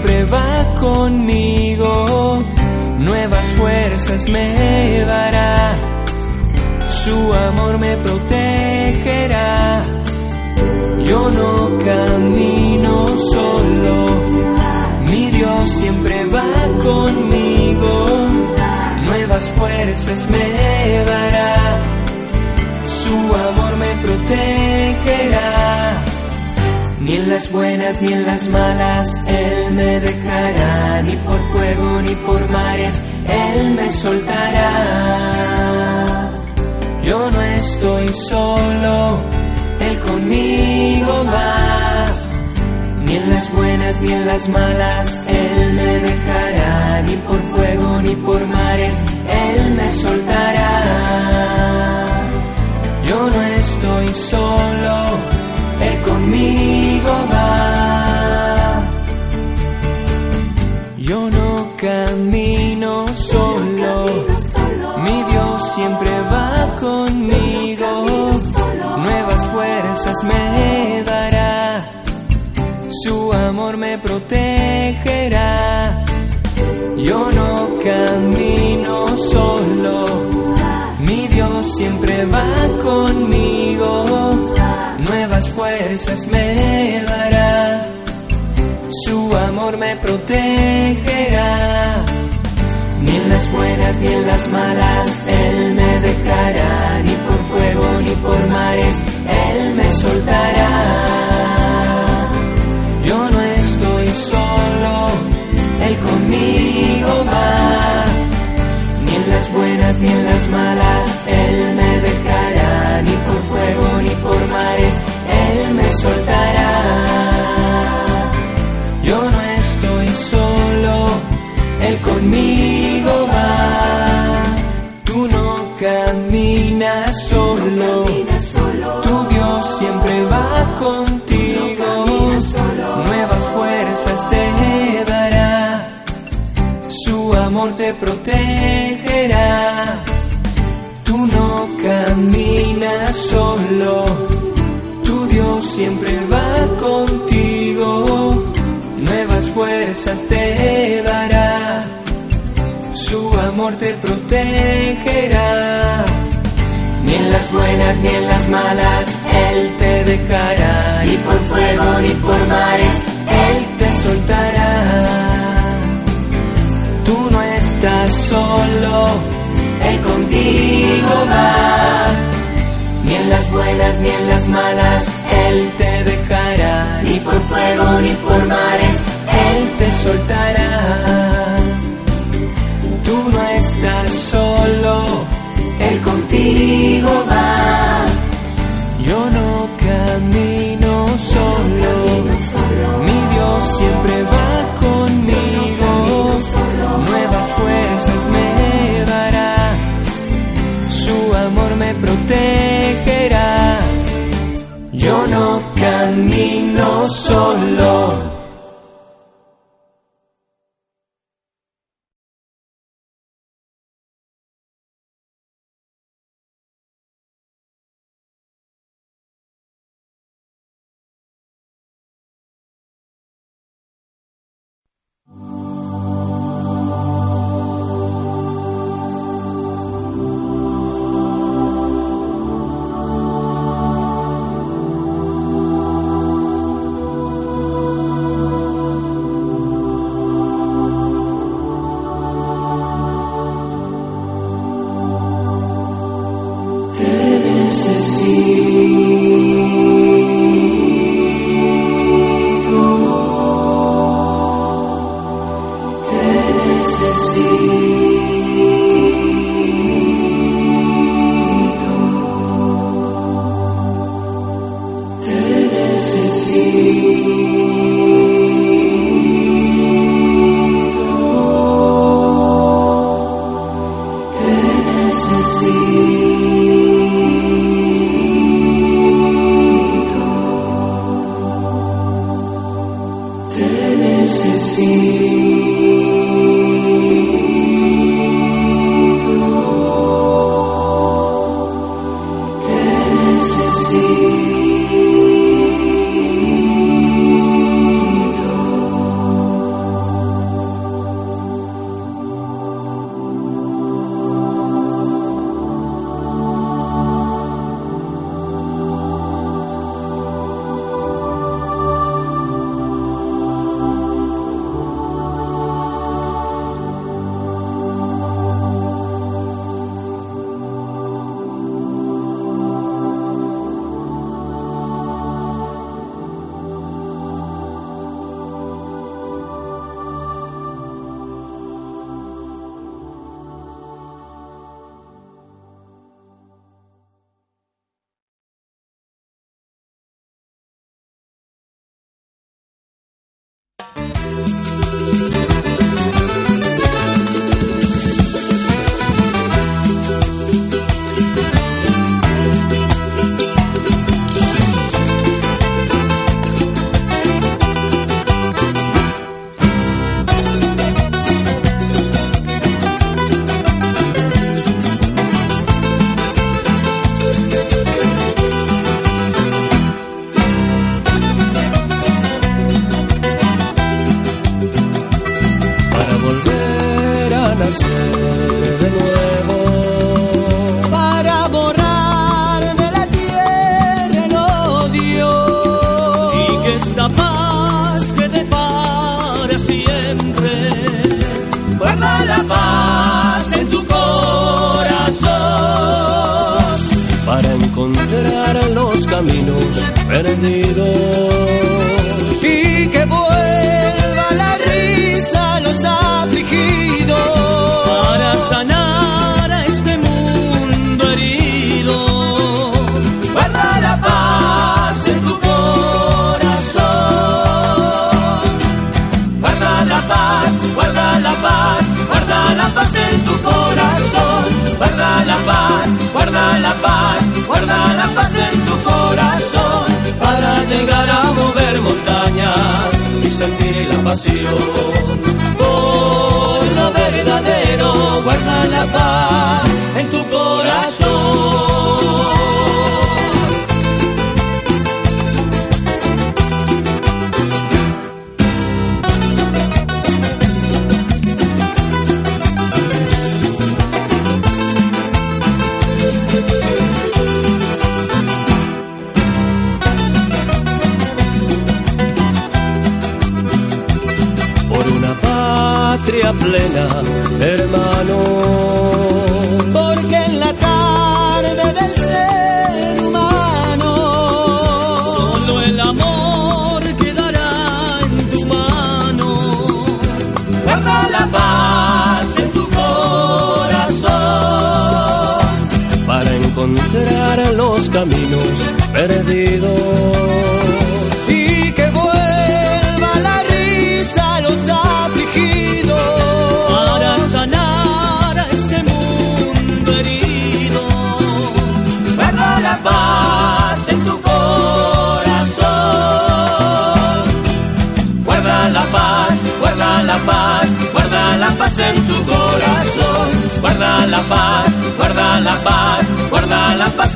siempre va conmigo, nuevas fuerzas me dará, su amor me protegerá. Yo no camino solo, mi Dios siempre va conmigo, nuevas fuerzas me dará. Su amor me protegerá. Ni en las buenas ni en las malas Él me dejará, ni por fuego ni por mares Él me soltará. Yo no estoy solo, Él conmigo va. Ni en las buenas ni en las malas Él me dejará, ni por fuego ni por mares Él me soltará. Yo no estoy solo, Él conmigo va. Yo no camino solo, mi Dios siempre va conmigo. Nuevas fuerzas me dará, su amor me protegerá. Yo no camino solo, mi Dios siempre va conmigo, fuerzas me dará, su amor me protegerá. Ni en las buenas ni en las malas Él me dejará, ni por fuego ni por mares Él me soltará. Yo no estoy solo, Él conmigo va. Ni en las buenas ni en las malas Él me dejará, ni por fuego ni por mares Él me soltará. Yo no estoy solo, Él conmigo va. Tú no caminas solo, tu Dios siempre va contigo. Nuevas fuerzas te dará, su amor te protegerá. Tú no caminas solo, siempre va contigo. Nuevas fuerzas te dará, su amor te protegerá. Ni en las buenas ni en las malas Él te dejará, ni por fuego ni por mares Él te soltará. Tú no estás solo, Él contigo va. Ni en las buenas ni en las malas Él te dejará, ni por fuego ni por mares Él te soltará. Tú no estás solo, Él contigo va. Yo no camino solo, mi Dios siempre va conmigo. Nuevas fuerzas me dará, su amor me protegerá. Yo no camino solo.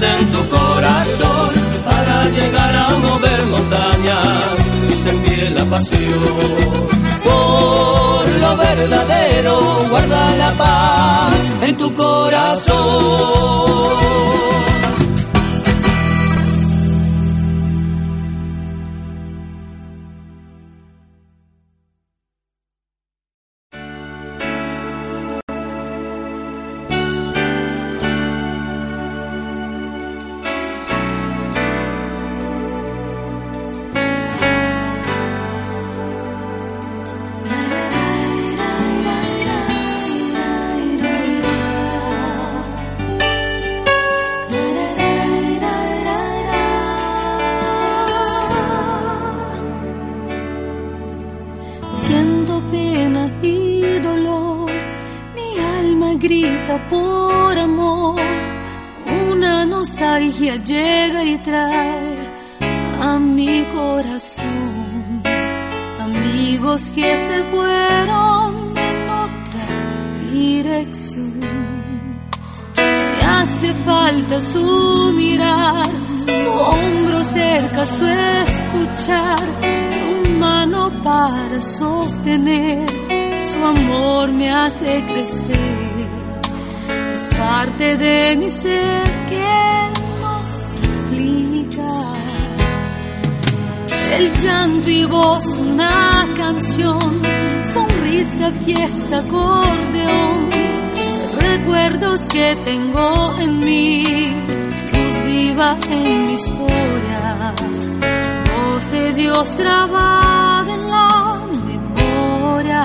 En tu corazón. Para llegar a mover montañas y sentir la pasión. Por lo verdadero, guarda la paz en tu corazón. hace falta su mirar, su hombro cerca, su escuchar, su mano para sostener, su amor me hace crecer, es parte de mi ser que no se explica. El llanto y voz, una canción, sonrisa, fiesta, acordeón recuerdos que tengo en mí, luz viva en mi historia, voz de Dios grabada en la memoria.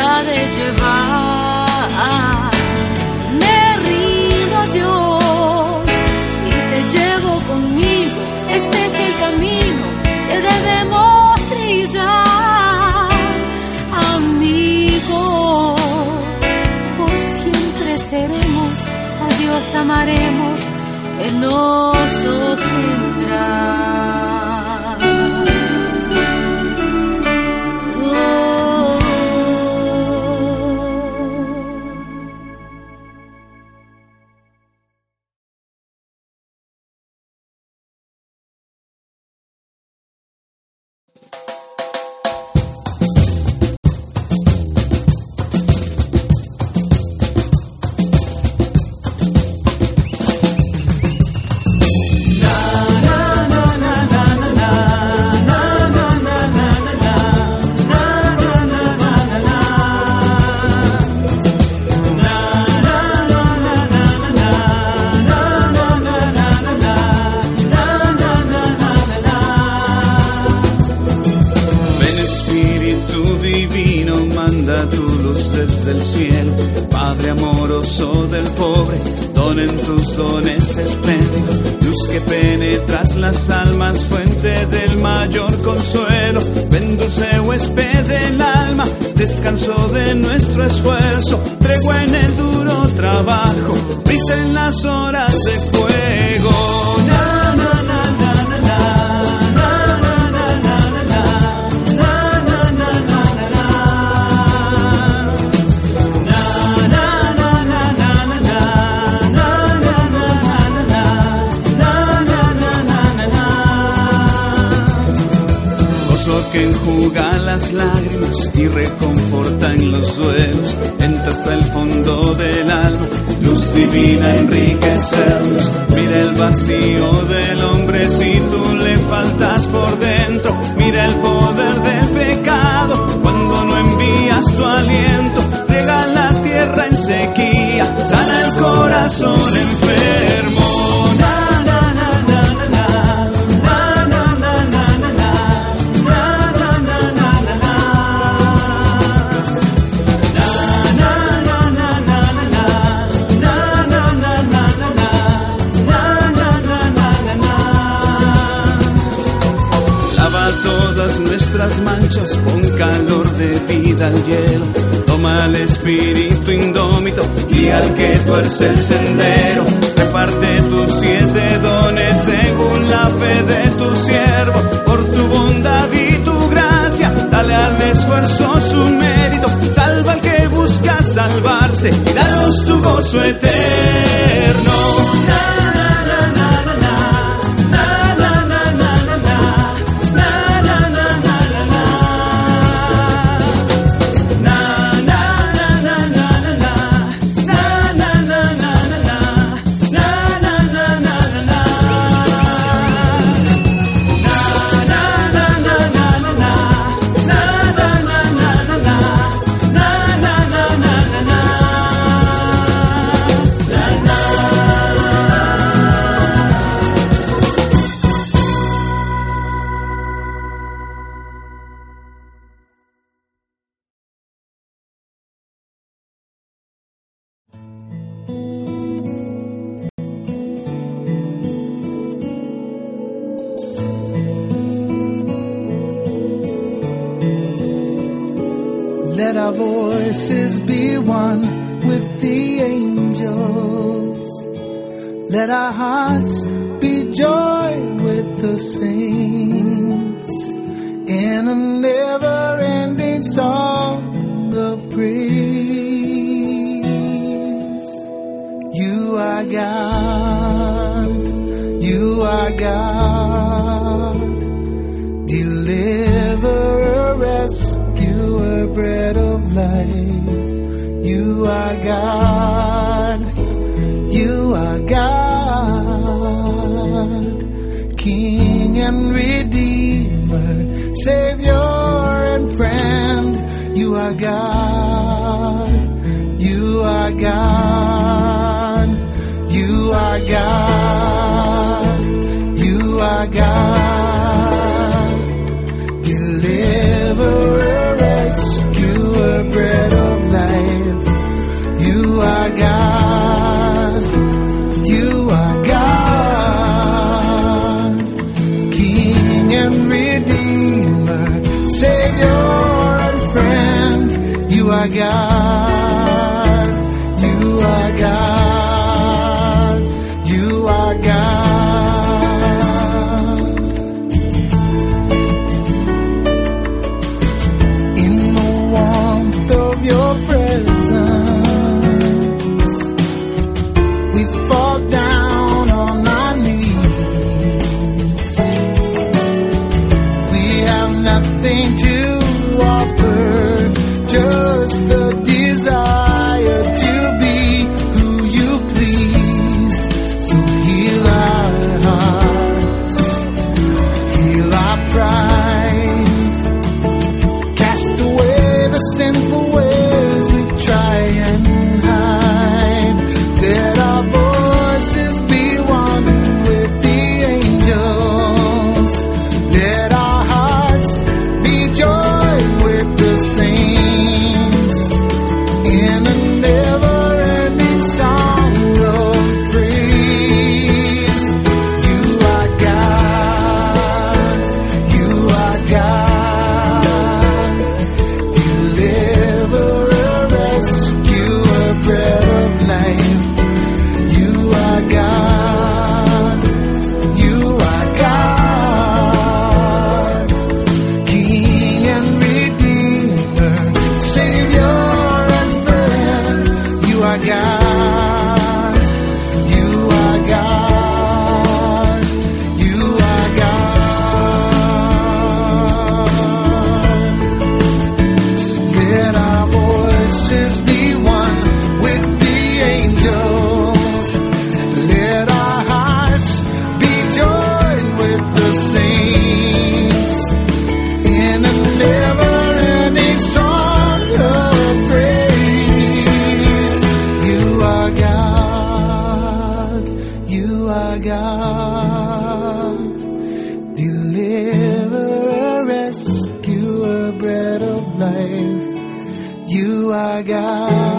ha de llevar. Me rindo a Dios y te llevo conmigo. Este es el camino que debemos trillar. Amigos, por siempre seremos, a Dios amaremos, Él nos sostendrá. Luz desde el cielo. Padre amoroso del pobre, donen tus dones espléndidos. Luz que penetras las almas, fuente del mayor consuelo. Ven dulce huésped del alma, descanso de nuestro esfuerzo. Tregua en el duro trabajo, brisa en las horas de fuego. Las lágrimas y reconforta en los duelos. Entra hasta el fondo del alma, luz divina enriquecernos. Mira el vacío del hombre si tú le faltas por dentro. Mira el poder del pecado cuando no envías tu aliento. Riega la tierra en sequía, sana el corazón enfermo. El sendero. Reparte tus siete dones según la fe de tu siervo. Por tu bondad y tu gracia, dale al esfuerzo su mérito. Salva al que busca salvarse danos tu gozo eterno. Our voices be one with the angels. Let our hearts be joined with the saints in a never ending song of praise. You are God. You are God. Are God. You are God. King and Redeemer, Savior and friend. You are God. You are God. devagar.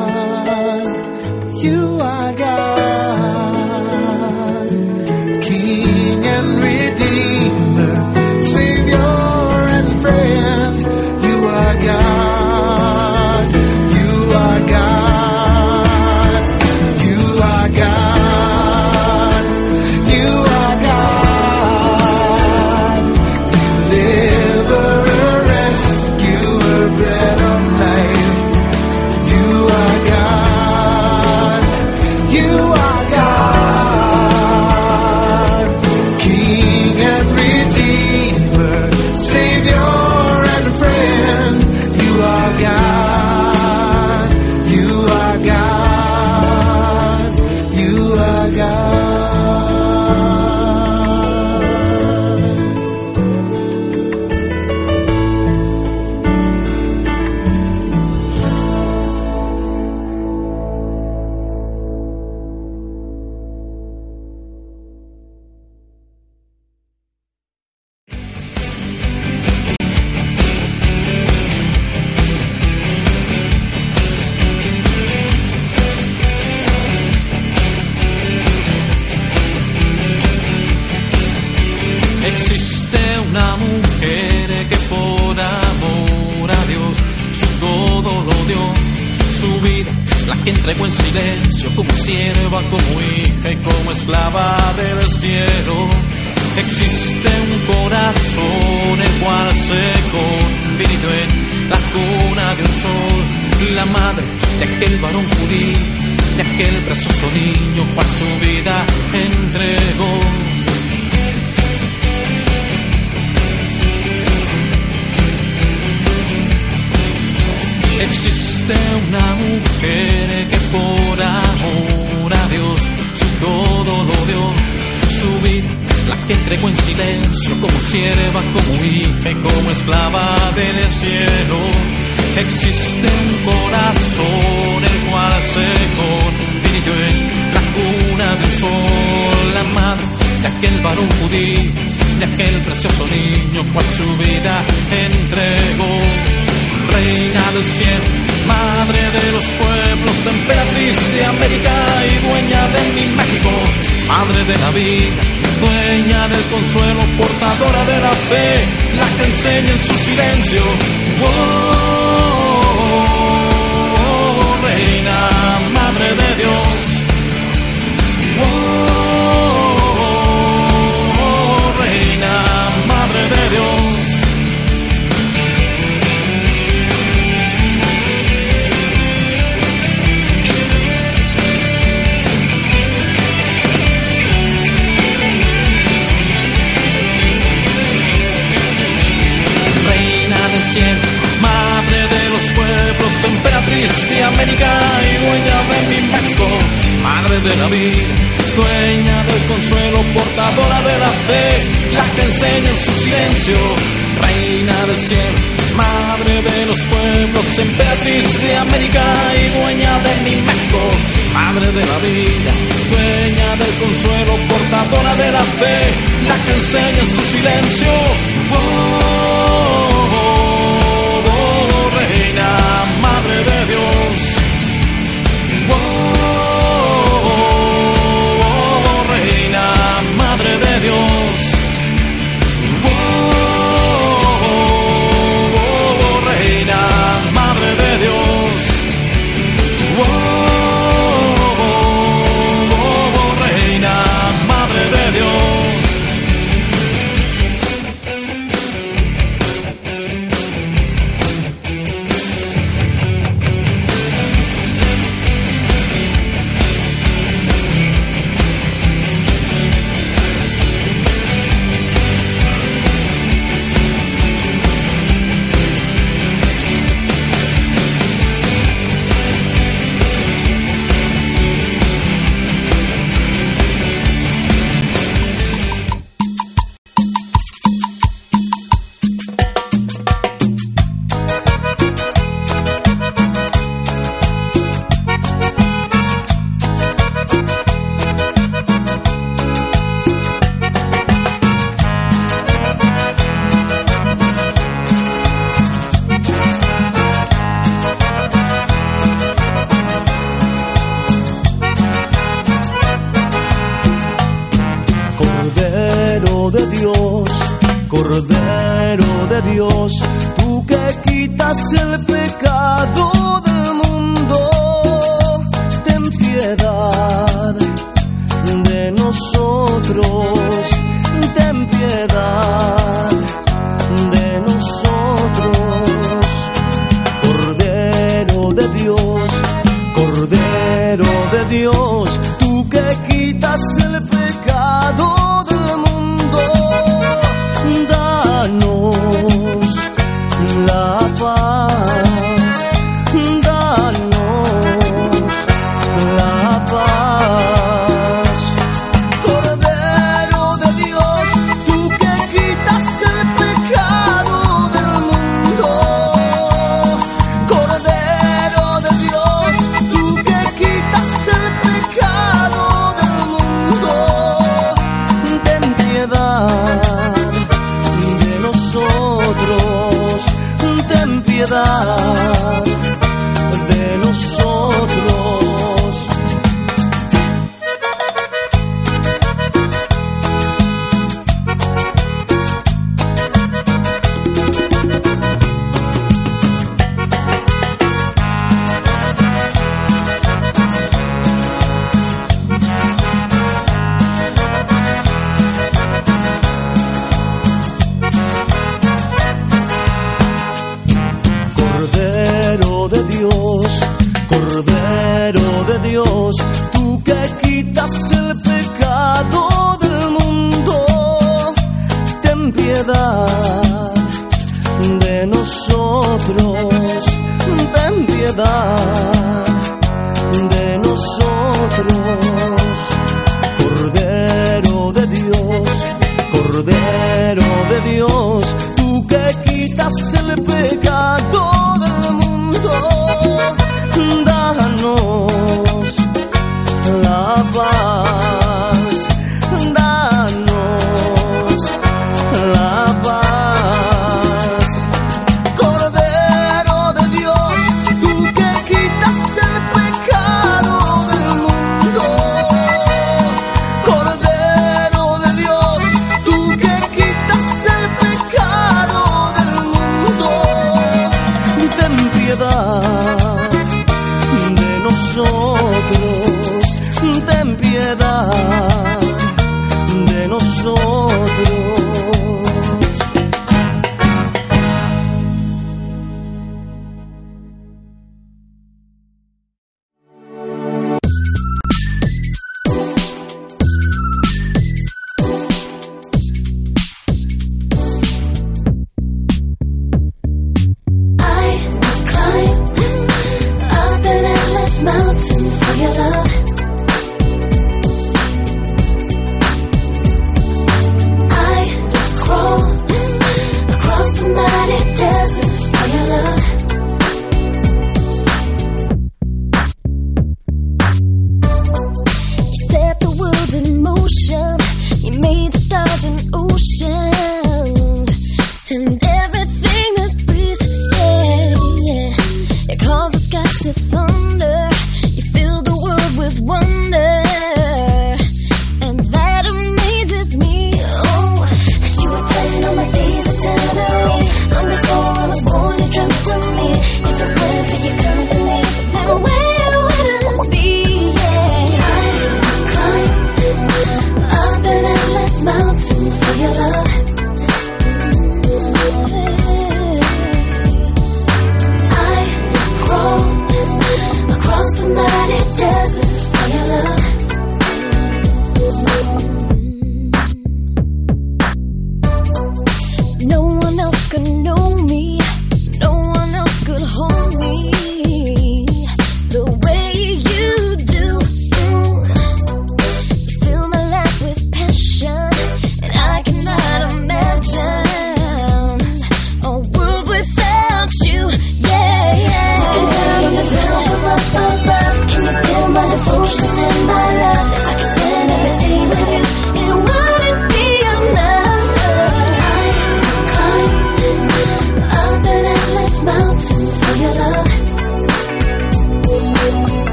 De aquel precioso niño cual su vida entregó. Existe una mujer que por amor a Dios su todo lo dio, su vida, la que entregó en silencio como sierva, como hija y como esclava del cielo. Existe un corazón el cual se convirtió en la cuna del sol, la madre de aquel varón judío, de aquel precioso niño cual su vida entregó. Reina del cielo, madre de los pueblos, emperatriz de América y dueña de mi México, madre de la vida, dueña del consuelo, portadora de la fe, la que enseña en su silencio. Oh, reina, madre de Dios. Emperatriz de América y dueña de mi México, madre de la vida, dueña del consuelo, portadora de la fe, la que enseña en su silencio, reina del cielo, madre de los pueblos, emperatriz de América y dueña de mi México, madre de la vida, dueña del consuelo, portadora de la fe, la que enseña en su silencio. Oh,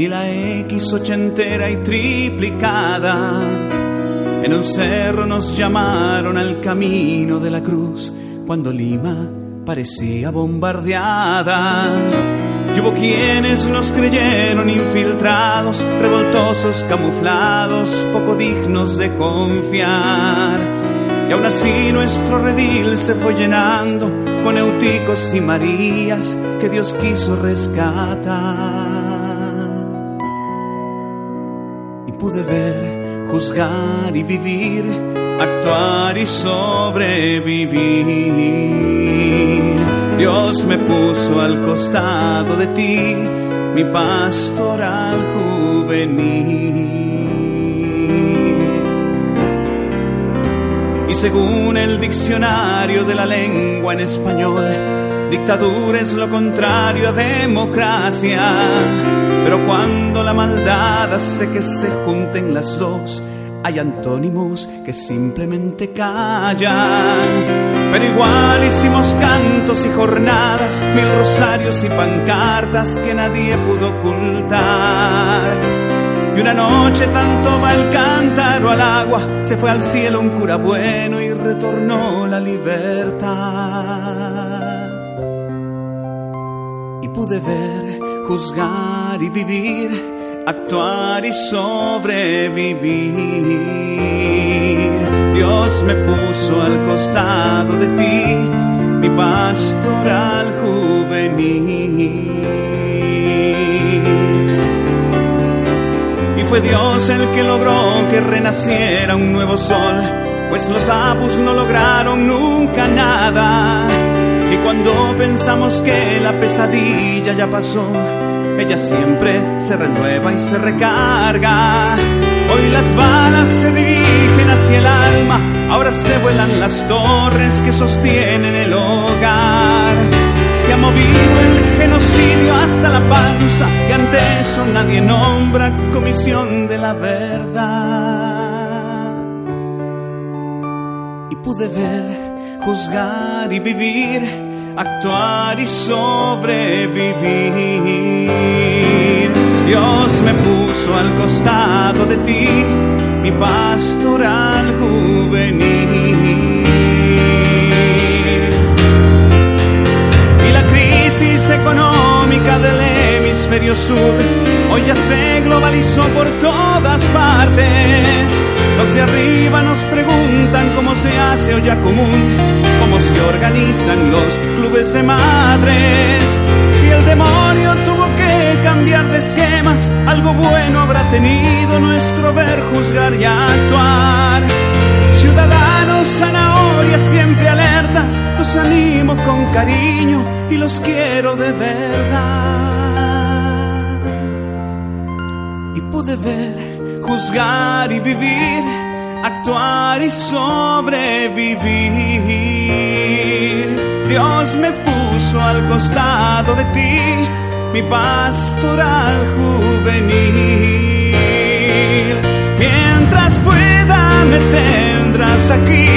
ni la X ochentera y triplicada. En un cerro nos llamaron al camino de la cruz, cuando Lima parecía bombardeada. Y hubo quienes nos creyeron infiltrados, revoltosos, camuflados, poco dignos de confiar. Y aún así nuestro redil se fue llenando con euticos y marías que Dios quiso rescatar. Pude ver, juzgar y vivir, actuar y sobrevivir. Dios me puso al costado de ti, mi pastoral juvenil. Y según el diccionario de la lengua en español, dictadura es lo contrario a democracia. Pero cuando la maldad hace que se junten las dos, hay antónimos que simplemente callan. Pero igual hicimos cantos y jornadas, mil rosarios y pancartas que nadie pudo ocultar. Y una noche tanto va el cántaro al agua, se fue al cielo un cura bueno y retornó la libertad. Y pude ver, juzgar y vivir, actuar y sobrevivir. Dios me puso al costado de ti, mi pastoral juvenil. fue Dios el que logró que renaciera un nuevo sol, pues los apus no lograron nunca nada. Y cuando pensamos que la pesadilla ya pasó, ella siempre se renueva y se recarga. Hoy las balas se dirigen hacia el alma, ahora se vuelan las torres que sostienen el hogar. Se ha movido el genocidio hasta la panza y ante eso nadie nombra comisión de la verdad. Y pude ver, juzgar y vivir, actuar y sobrevivir. Dios me puso al costado de ti, mi pastoral juvenil. crisis económica del hemisferio sur hoy ya se globalizó por todas partes. Los de arriba nos preguntan cómo se hace ya común, cómo se organizan los clubes de madres. Si el demonio tuvo que cambiar de esquemas, algo bueno habrá tenido nuestro ver, juzgar y actuar. Ciudadanos zanahorias siempre alertas, los animo con cariño y los quiero de verdad. Y pude ver, juzgar y vivir, actuar y sobrevivir. Dios me puso al costado de ti, mi pastoral juvenil. Mientras pueda me tendrás aquí